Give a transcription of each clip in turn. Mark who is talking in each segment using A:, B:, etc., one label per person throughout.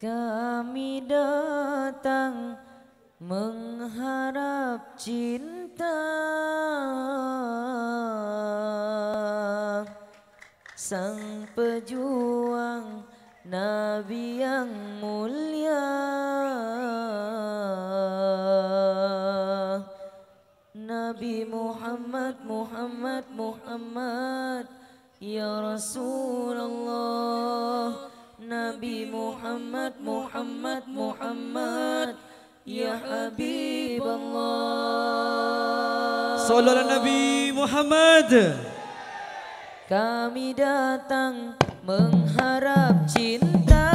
A: Kami datang mengharap cinta. Sang pejuang Nabi yang mulia. Nabi Muhammad, Muhammad, Muhammad. Ya Rasulullah. Nabi Muhammad Muhammad Muhammad. Ya Habib Allah
B: Salam Nabi Muhammad.
A: Kami datang mengharap cinta.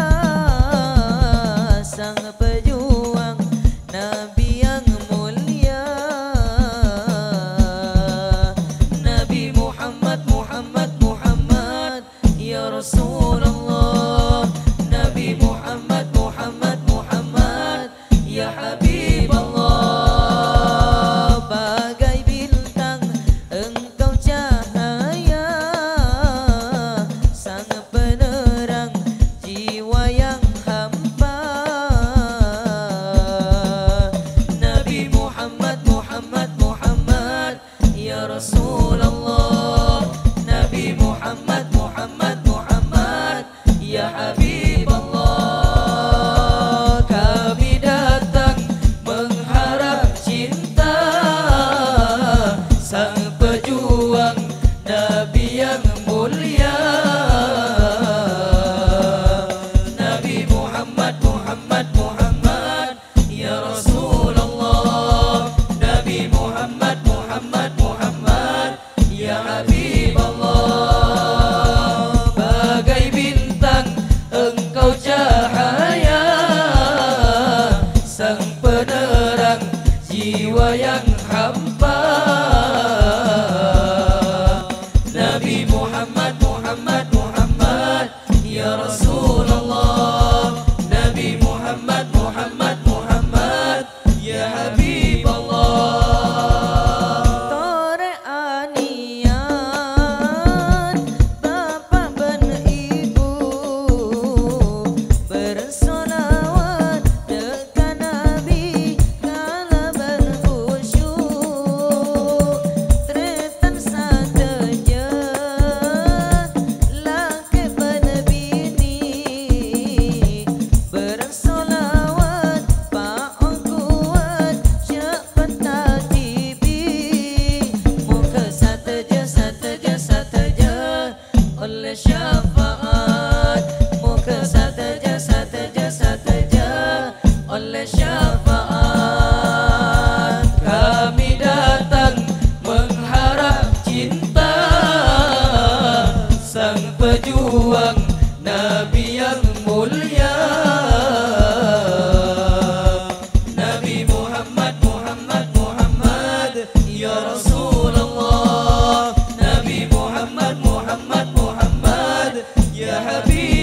A: jiwa yang hampa. pejuang Nabi yang mulia. Nabi Muhammad Muhammad Muhammad ya Rasulullah. Nabi Muhammad Muhammad Muhammad ya Habib.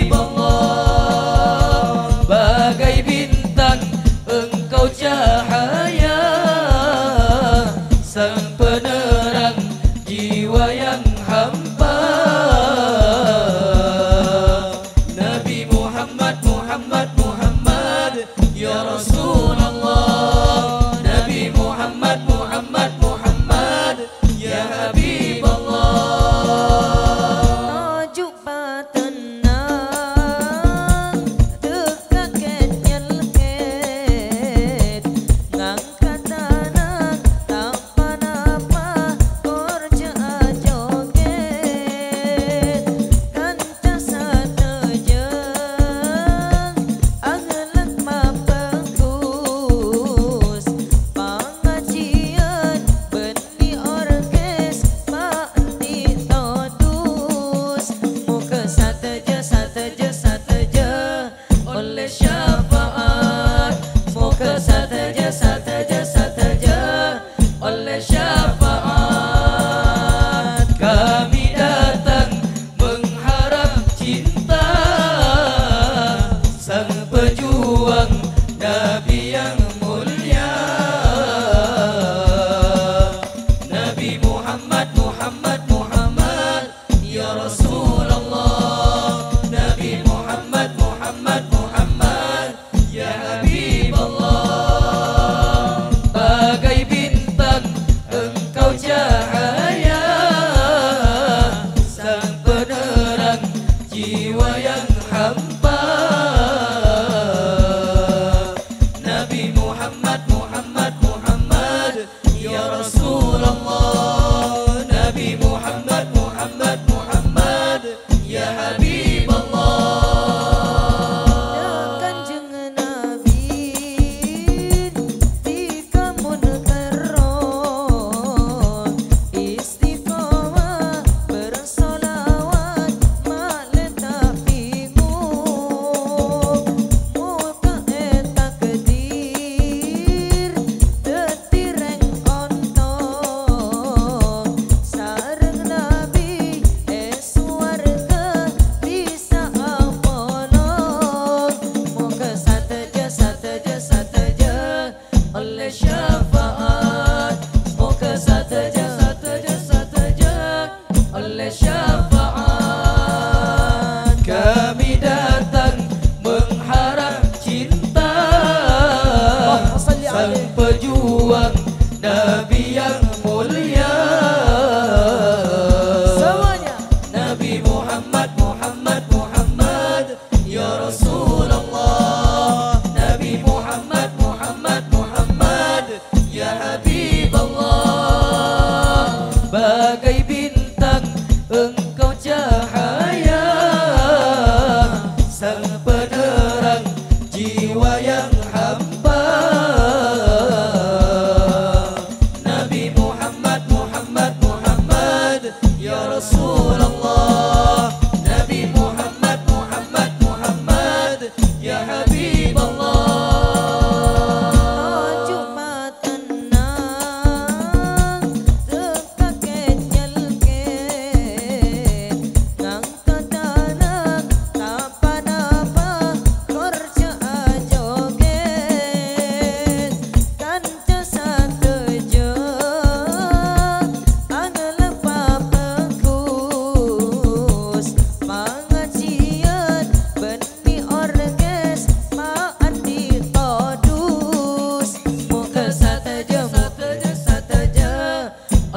A: 저.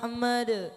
A: Muhammad.